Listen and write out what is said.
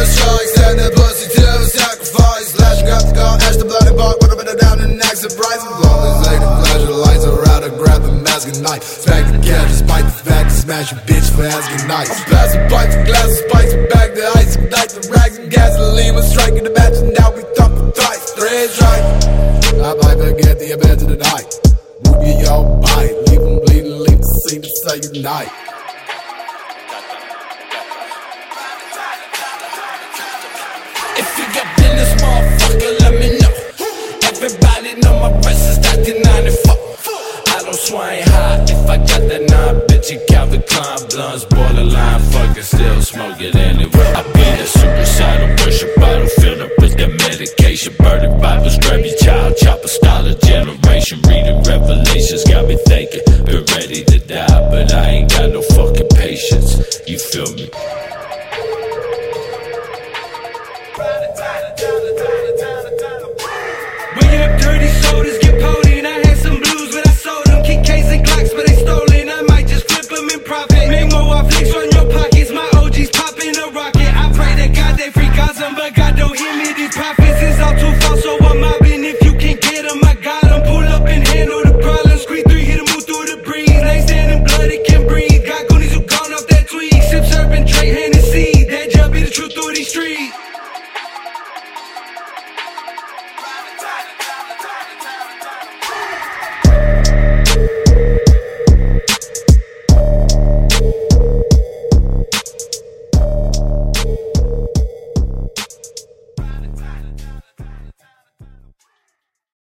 first choice Send the pussy to sacrifice. Slash got the car, ash the bloody bark Put up the down and next surprise Always late and pleasure lights are out I grab the mask and knife Smack the cat despite the fact to smash your bitch for asking nice I'm passing pipes and glasses, spikes and bag The ice and dice and rags and gasoline I'm striking the match and now we thump talk dice. Three strike. I might forget the event of the night. Move your bite, leave them bleeding, leave the scene to say goodnight. If you got business, motherfucker, let me know. Everybody know my breast is 1994. I don't swing high if I got that nine bitch. You Calvin Klein blunts, borderline, fucking still smoke it anyway. I be that suicidal, worship bottle filled up with that medication. Burning Bibles, grab your child, chopper style of generation. Reading revelations, got me thinking. Been ready to die, but I ain't got no fucking dirty sodas, get potent.